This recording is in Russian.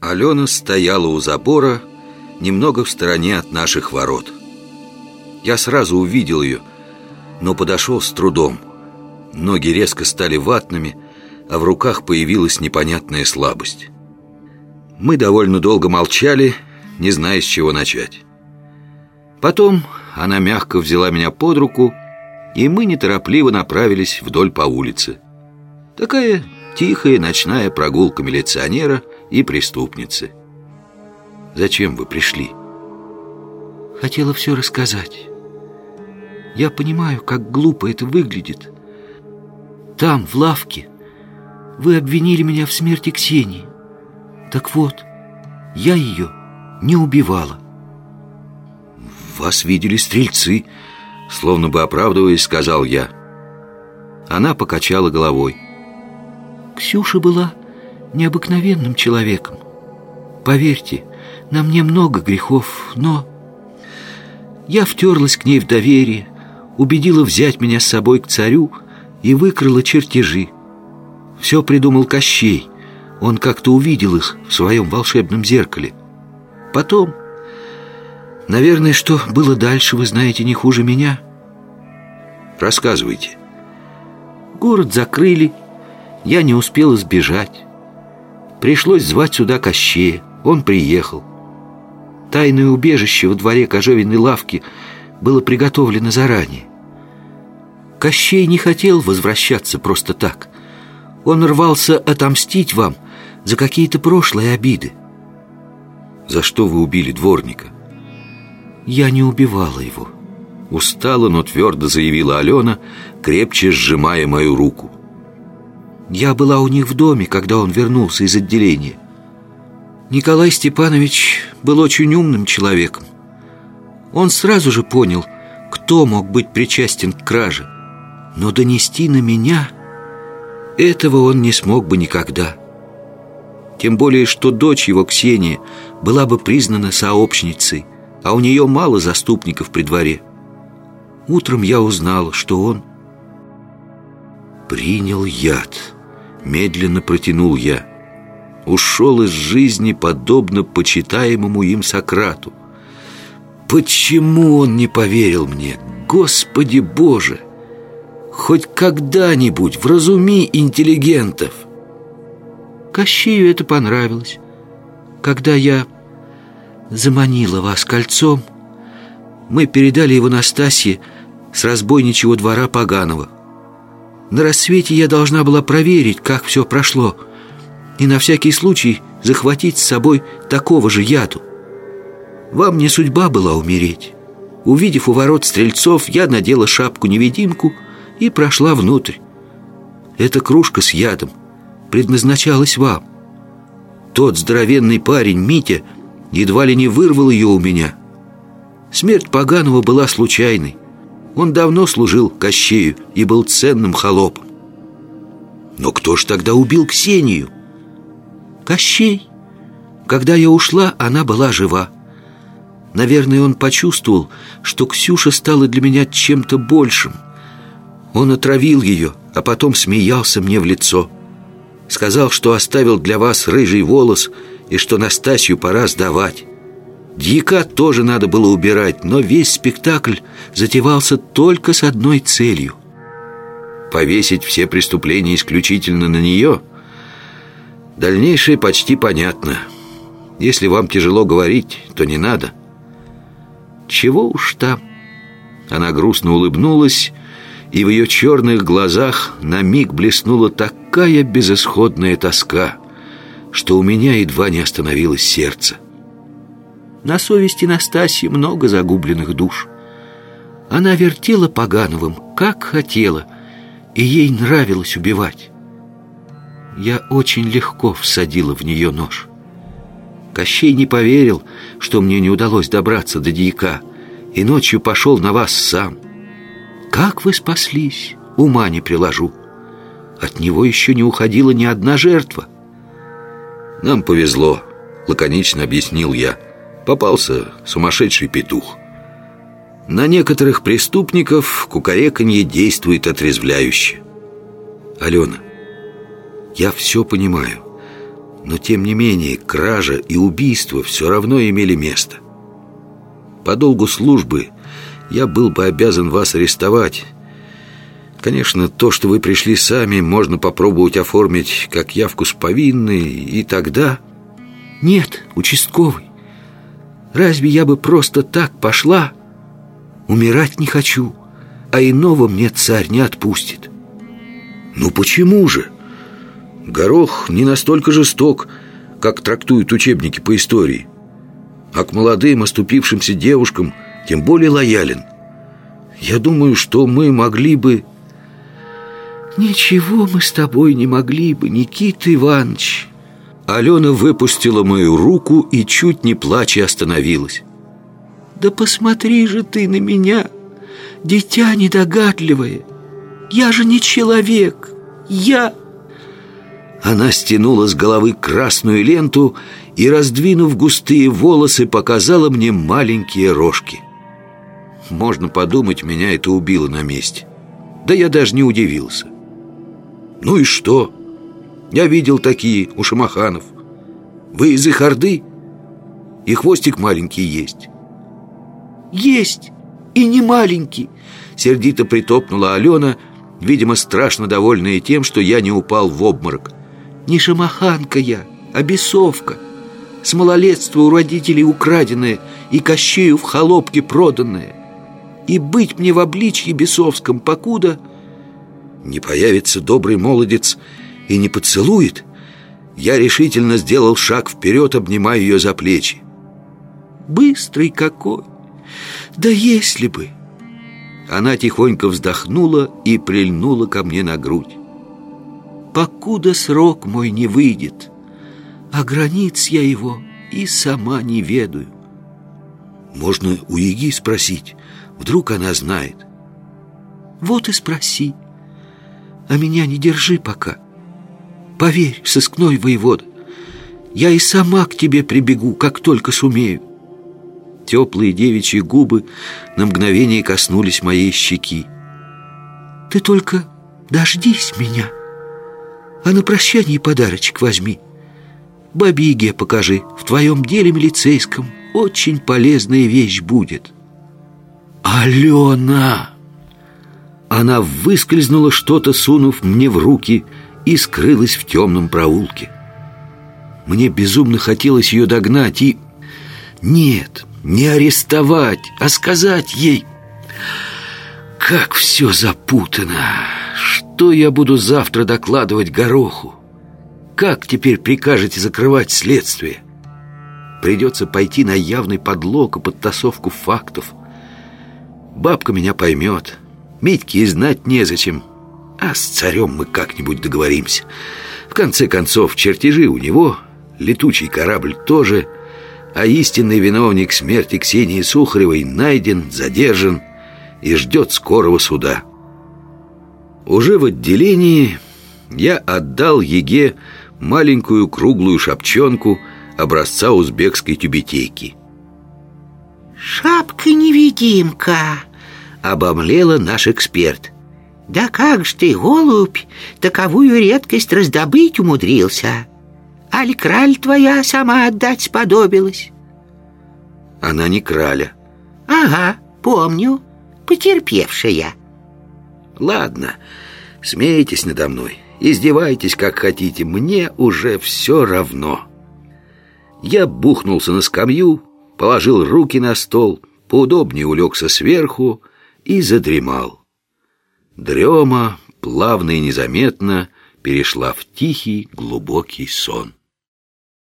Алена стояла у забора, немного в стороне от наших ворот. Я сразу увидел ее, но подошел с трудом. Ноги резко стали ватными, а в руках появилась непонятная слабость. Мы довольно долго молчали, не зная, с чего начать. Потом она мягко взяла меня под руку, и мы неторопливо направились вдоль по улице. Такая тихая ночная прогулка милиционера и преступницы. «Зачем вы пришли?» Хотела все рассказать. Я понимаю, как глупо это выглядит. Там, в лавке, вы обвинили меня в смерти Ксении. Так вот, я ее не убивала. «Вас видели стрельцы», словно бы оправдываясь, сказал я. Она покачала головой. Ксюша была необыкновенным человеком. Поверьте, на мне много грехов, но... Я втерлась к ней в доверие, убедила взять меня с собой к царю и выкрала чертежи. Все придумал Кощей. Он как-то увидел их в своем волшебном зеркале. Потом... Наверное, что было дальше, вы знаете не хуже меня. Рассказывайте. Город закрыли, я не успела сбежать. Пришлось звать сюда Кощея. Он приехал. Тайное убежище во дворе кожевенной лавки было приготовлено заранее. Кощей не хотел возвращаться просто так. Он рвался отомстить вам за какие-то прошлые обиды. За что вы убили дворника? Я не убивала его. Устала, но твердо заявила Алена, крепче сжимая мою руку. Я была у них в доме, когда он вернулся из отделения. Николай Степанович был очень умным человеком. Он сразу же понял, кто мог быть причастен к краже. Но донести на меня этого он не смог бы никогда. Тем более, что дочь его, Ксения, была бы признана сообщницей, а у нее мало заступников при дворе. Утром я узнала, что он принял яд. Медленно протянул я. Ушел из жизни, подобно почитаемому им Сократу. Почему он не поверил мне? Господи Боже! Хоть когда-нибудь вразуми интеллигентов. Кощею это понравилось. Когда я заманила вас кольцом, мы передали его Настасье с разбойничьего двора Поганова. На рассвете я должна была проверить, как все прошло, и на всякий случай захватить с собой такого же яду. Вам не судьба была умереть. Увидев у ворот стрельцов, я надела шапку-невидимку и прошла внутрь. Эта кружка с ядом предназначалась вам. Тот здоровенный парень, Митя, едва ли не вырвал ее у меня. Смерть Поганова была случайной. Он давно служил Кощею и был ценным холопом. Но кто ж тогда убил Ксению? Кощей. Когда я ушла, она была жива. Наверное, он почувствовал, что Ксюша стала для меня чем-то большим. Он отравил ее, а потом смеялся мне в лицо. Сказал, что оставил для вас рыжий волос и что Настасью пора сдавать. Дьяка тоже надо было убирать, но весь спектакль затевался только с одной целью. Повесить все преступления исключительно на нее? Дальнейшее почти понятно. Если вам тяжело говорить, то не надо. Чего уж там? Она грустно улыбнулась, и в ее черных глазах на миг блеснула такая безысходная тоска, что у меня едва не остановилось сердце. На совести Настасьи много загубленных душ. Она вертела Пагановым, как хотела, и ей нравилось убивать. Я очень легко всадила в нее нож. Кощей не поверил, что мне не удалось добраться до дьяка, и ночью пошел на вас сам. Как вы спаслись, ума не приложу. От него еще не уходила ни одна жертва. Нам повезло, лаконично объяснил я попался сумасшедший петух. На некоторых преступников кукареканье действует отрезвляюще. Алена, я все понимаю. Но тем не менее кража и убийство все равно имели место По долгу службы я был бы обязан вас арестовать Конечно, то, что вы пришли сами, можно попробовать оформить как явку с повинной, и тогда... Нет, участковый, разве я бы просто так пошла? Умирать не хочу, а иного мне царь не отпустит. Ну почему же? Горох не настолько жесток, как трактуют учебники по истории. А к молодым, оступившимся девушкам тем более лоялен. Я думаю, что мы могли бы... Ничего мы с тобой не могли бы, Никита Иванович. Алена выпустила мою руку и, чуть не плача, остановилась. Да посмотри же ты на меня, дитя недогадливое. Я же не человек, я... Она стянула с головы красную ленту и, раздвинув густые волосы, показала мне маленькие рожки. Можно подумать, меня это убило на месте. Да я даже не удивился. Ну и что? Я видел такие у шамаханов. Вы из их орды? И хвостик маленький есть. Есть, и не маленький, сердито притопнула Алена, видимо, страшно довольная тем, что я не упал в обморок. Не шамаханка я, а бесовка. С малолетства у родителей украденная и Кощею в холопке проданная. И быть мне в обличье бесовском, покуда не появится добрый молодец и не поцелует, я решительно сделал шаг вперед, обнимая ее за плечи. «Быстрый какой! Да если бы!» Она тихонько вздохнула и прильнула ко мне на грудь. «Покуда срок мой не выйдет, а границ я его и сама не ведаю». «Можно у Еги спросить, вдруг она знает?» «Вот и спроси» а меня не держи пока. Поверь, сыскной воевода, я и сама к тебе прибегу, как только сумею. Теплые девичьи губы на мгновение коснулись моей щеки. Ты только дождись меня, а на прощание подарочек возьми. Бабиге покажи, в твоем деле милицейском очень полезная вещь будет. Алена! Она выскользнула что-то, сунув мне в руки, и скрылась в темном проулке. Мне безумно хотелось ее догнать и... Нет, не арестовать, а сказать ей... Как все запутано! Что я буду завтра докладывать Гороху? Как теперь прикажете закрывать следствие? Придется пойти на явный подлог и подтасовку фактов. Бабка меня поймет. Митьке и знать незачем. А с царем мы как-нибудь договоримся. В конце концов, чертежи у него, летучий корабль тоже, а истинный виновник смерти Ксении Сухаревой найден, задержан и ждет скорого суда. Уже в отделении я отдал Еге маленькую круглую шапчонку образца узбекской тюбетейки. «Шапка-невидимка!» обомлела наш эксперт. «Да как ж ты, голубь, таковую редкость раздобыть умудрился? Аль краль твоя сама отдать сподобилась?» «Она не краля». «Ага, помню, потерпевшая». «Ладно, смейтесь надо мной, издевайтесь как хотите, мне уже все равно». Я бухнулся на скамью, положил руки на стол, поудобнее улегся сверху, и задремал. Дрема плавно и незаметно перешла в тихий глубокий сон.